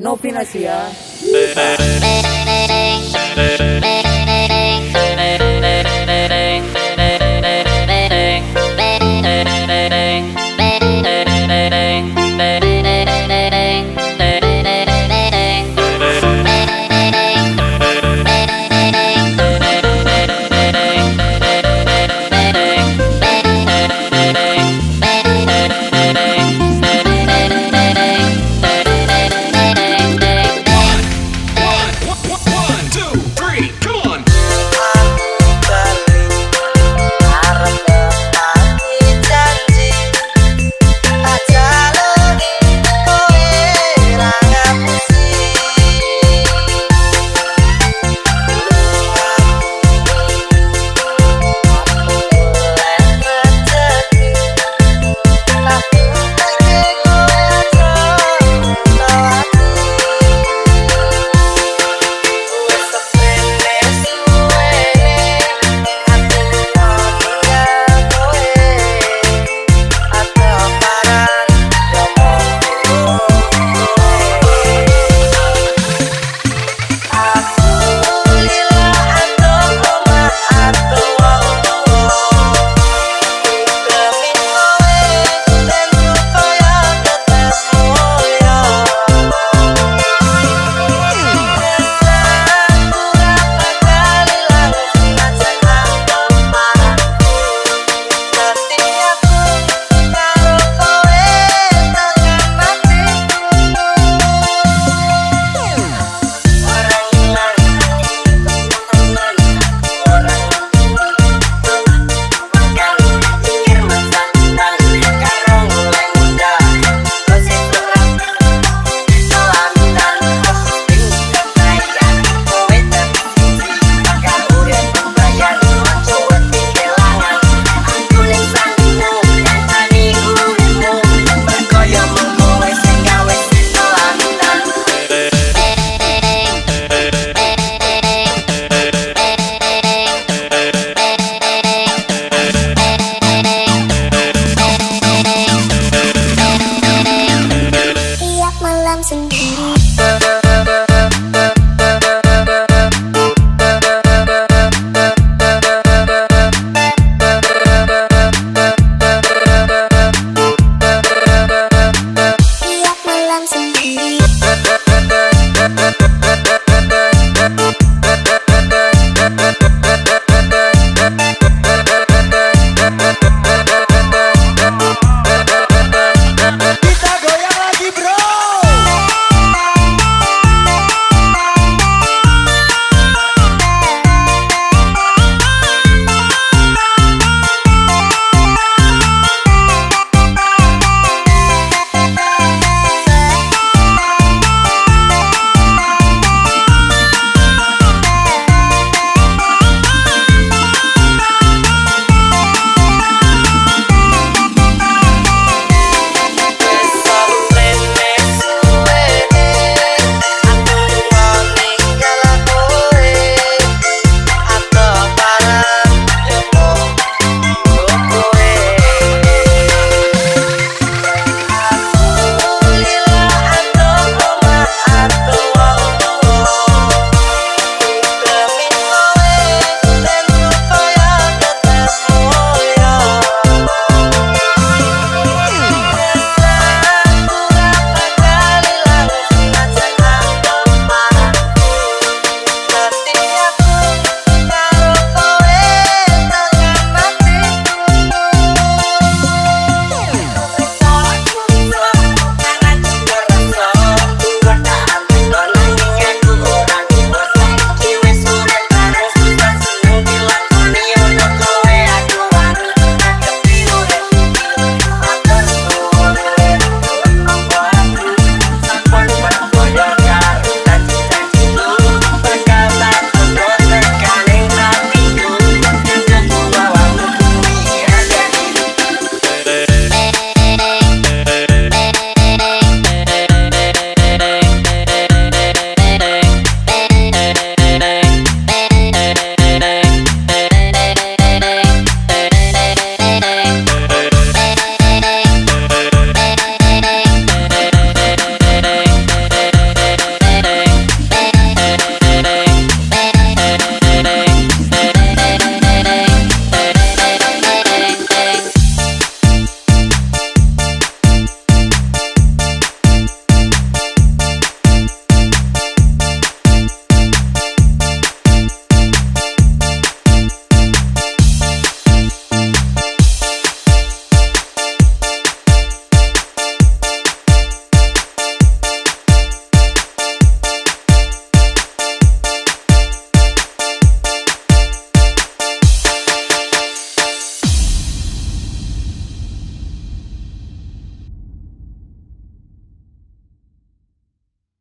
Novinasia. One,